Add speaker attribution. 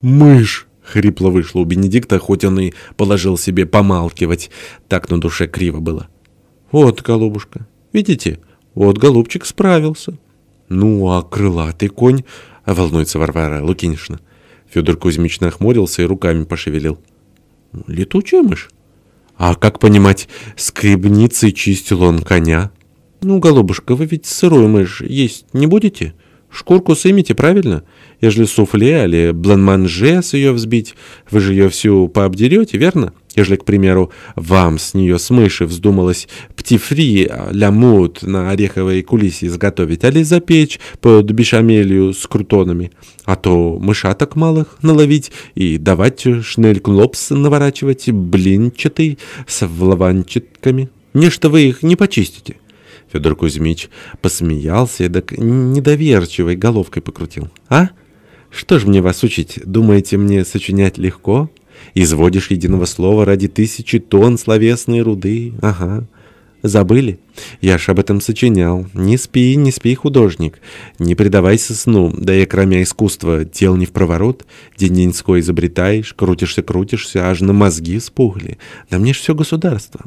Speaker 1: «Мышь!» — хрипло вышло у Бенедикта, хоть он и положил себе помалкивать. Так на душе криво было. «Вот, голубушка, видите? Вот голубчик справился». «Ну, а крылатый конь?» — волнуется Варвара Лукинишна. Федор Кузьмич нахмурился и руками пошевелил. «Летучая мышь?» «А как понимать, скребницей чистил он коня?» «Ну, голубушка, вы ведь сырую мышь есть не будете?» Шкурку сымите, правильно? Ежели суфле или бланманже с ее взбить, вы же ее всю пообдерете, верно? Ежели, к примеру, вам с нее с мыши вздумалось птифри ля мут на ореховой кулисе изготовить, али запечь под бешамелью с крутонами, а то мышаток малых наловить и давать шнель-клопс наворачивать, блинчатый с влаванчатками. Нечто вы их не почистите. Федор Кузьмич посмеялся и так недоверчивой головкой покрутил. «А? Что ж мне вас учить? Думаете, мне сочинять легко? Изводишь единого слова ради тысячи тонн словесной руды? Ага. Забыли? Я ж об этом сочинял. Не спи, не спи, художник. Не предавайся сну, да и кроме искусства дел не в проворот. День-деньской изобретаешь, крутишься-крутишься, аж на мозги спухли. Да мне ж все государство».